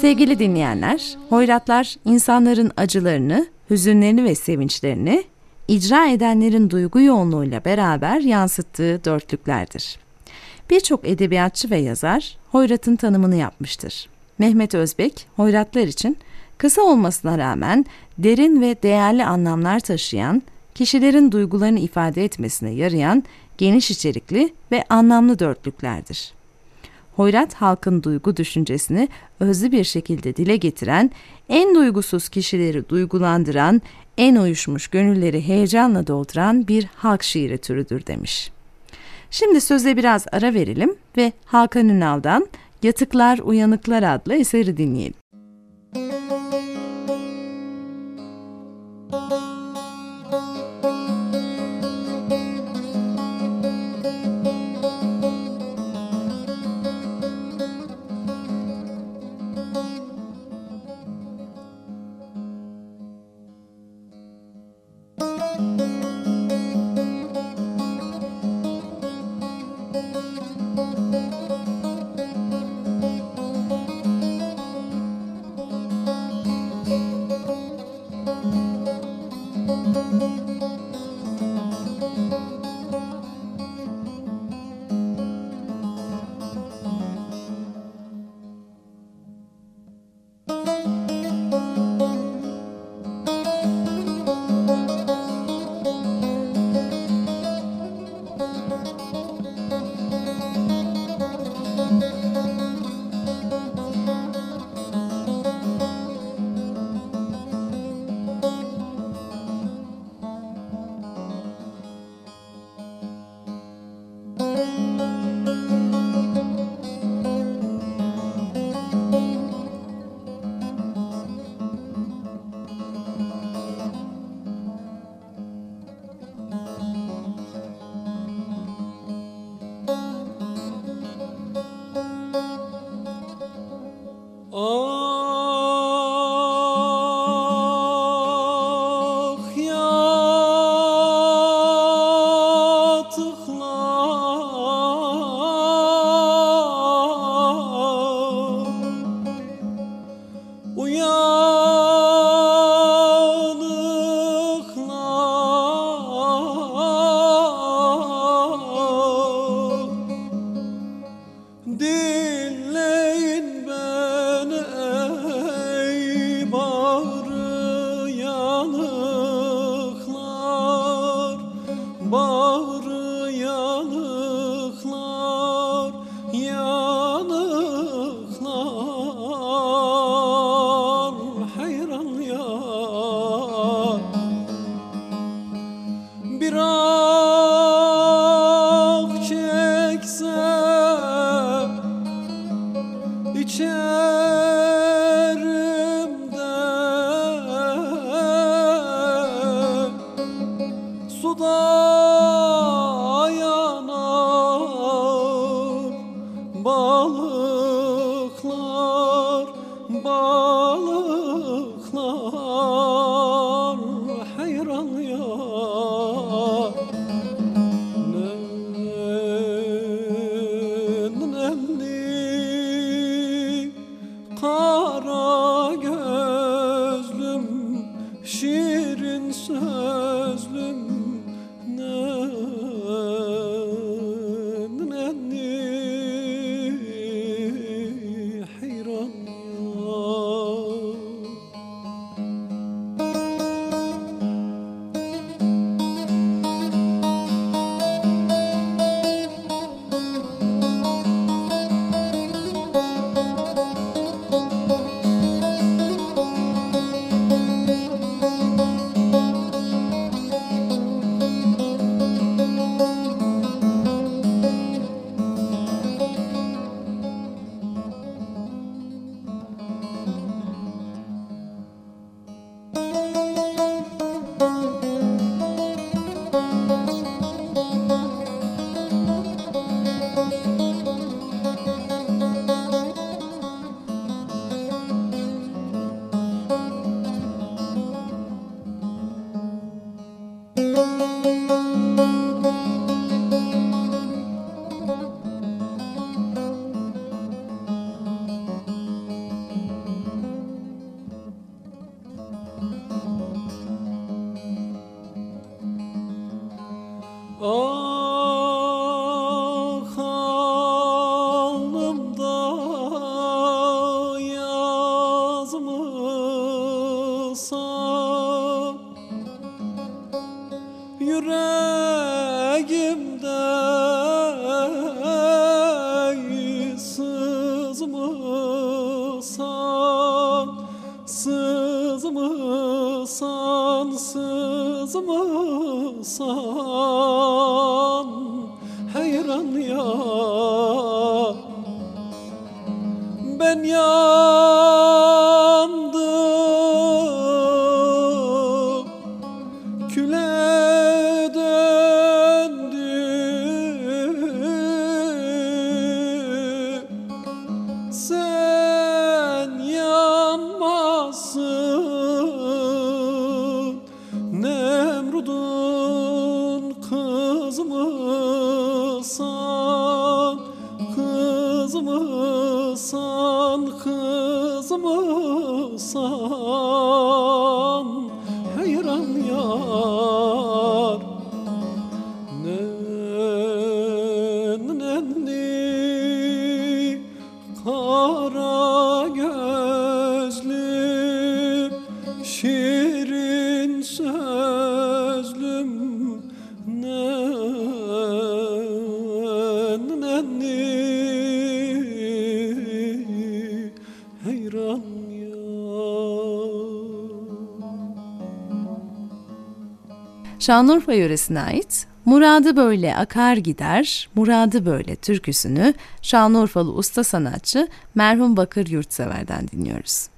Sevgili dinleyenler, hoyratlar insanların acılarını, hüzünlerini ve sevinçlerini icra edenlerin duygu yoğunluğuyla beraber yansıttığı dörtlüklerdir. Birçok edebiyatçı ve yazar hoyratın tanımını yapmıştır. Mehmet Özbek, hoyratlar için kısa olmasına rağmen derin ve değerli anlamlar taşıyan, kişilerin duygularını ifade etmesine yarayan geniş içerikli ve anlamlı dörtlüklerdir. Hoyrat halkın duygu düşüncesini özlü bir şekilde dile getiren, en duygusuz kişileri duygulandıran, en uyuşmuş gönülleri heyecanla dolduran bir halk şiiri türüdür demiş. Şimdi söze biraz ara verelim ve Hakan Ünal'dan Yatıklar Uyanıklar adlı eseri dinleyelim. ağrı more. Şanlıurfa yöresine ait Muradı Böyle Akar Gider, Muradı Böyle türküsünü Şanlıurfalı usta sanatçı merhum Bakır Yurtsever'den dinliyoruz.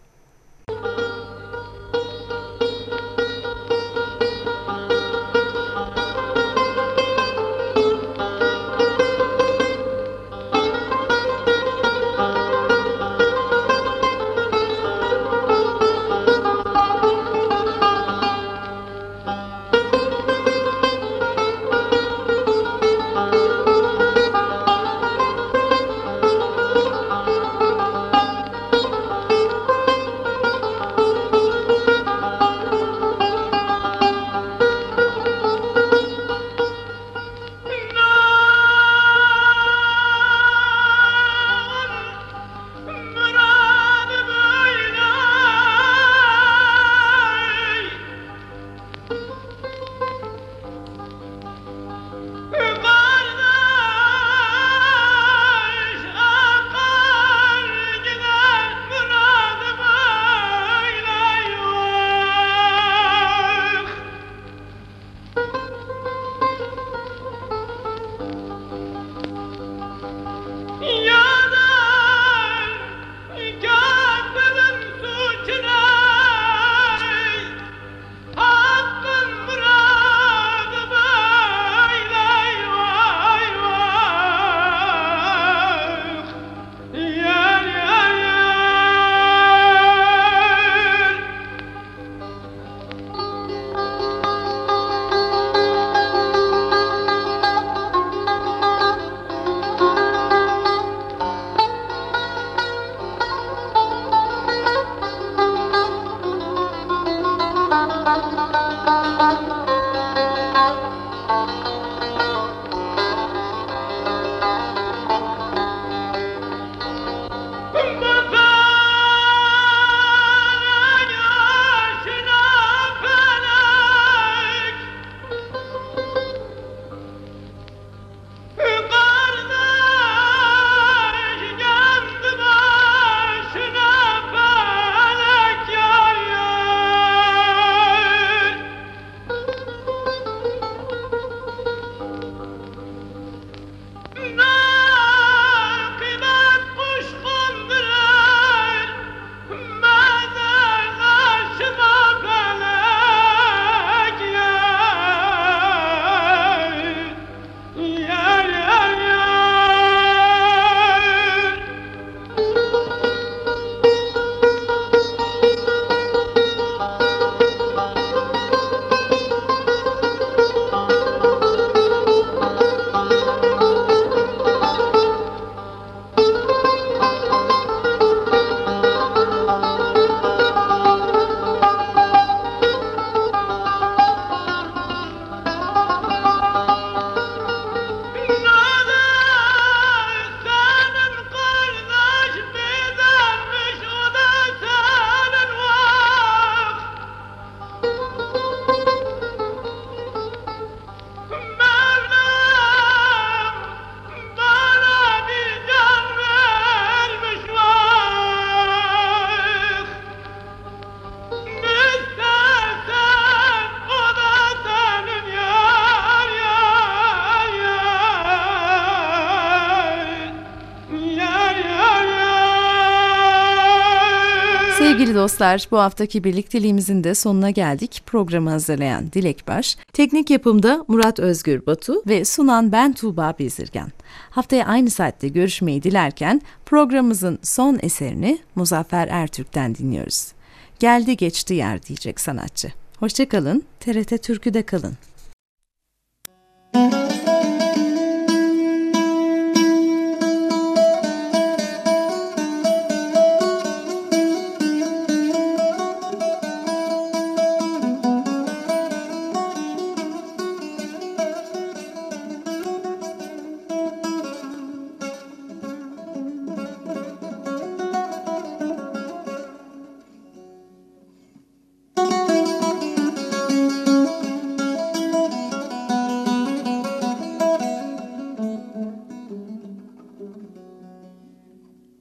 Dostlar, bu haftaki birlikteliğimizin de sonuna geldik. Programı hazırlayan Dilek Baş, teknik yapımda Murat Özgür Batu ve sunan ben Tuğba Bezirgen. Haftaya aynı saatte görüşmeyi dilerken programımızın son eserini Muzaffer Ertürk'ten dinliyoruz. Geldi geçti yer diyecek sanatçı. Hoşçakalın, TRT Türkü'de kalın.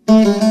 Mm-hmm.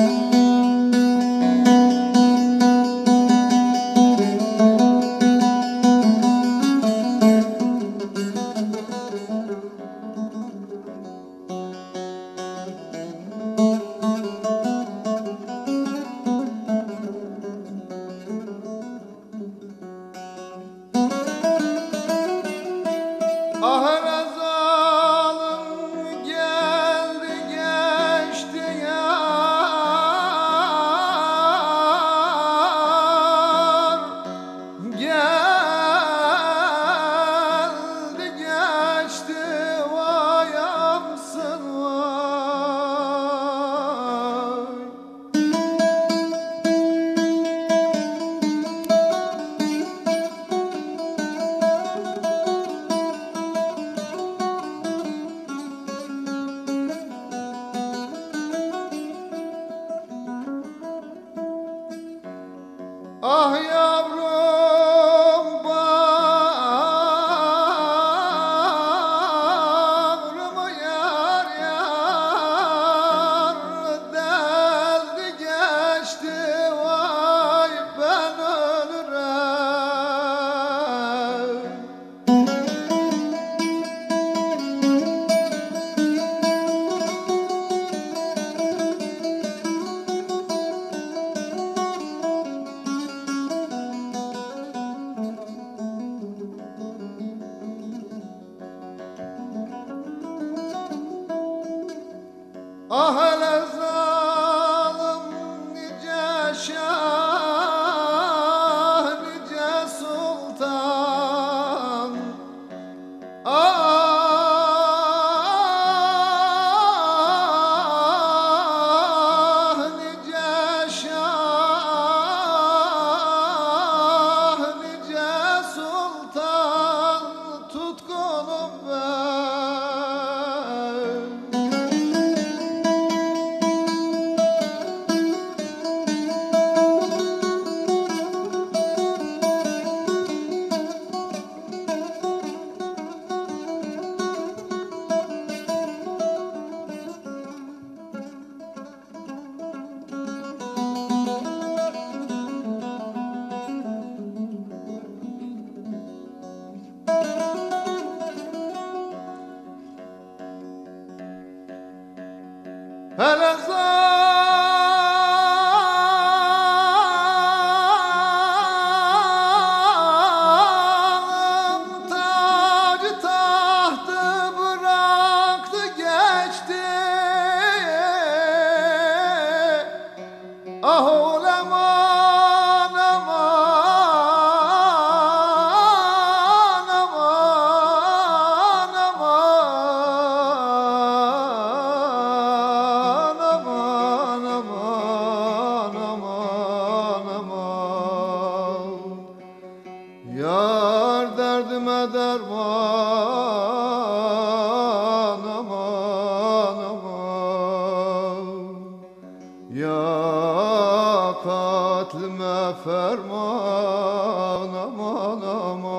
Ya katlime ferman aman aman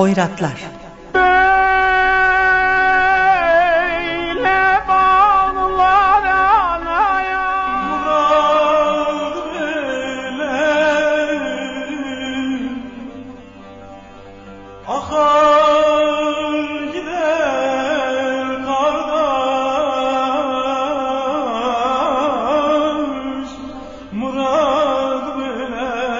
Hoyratlar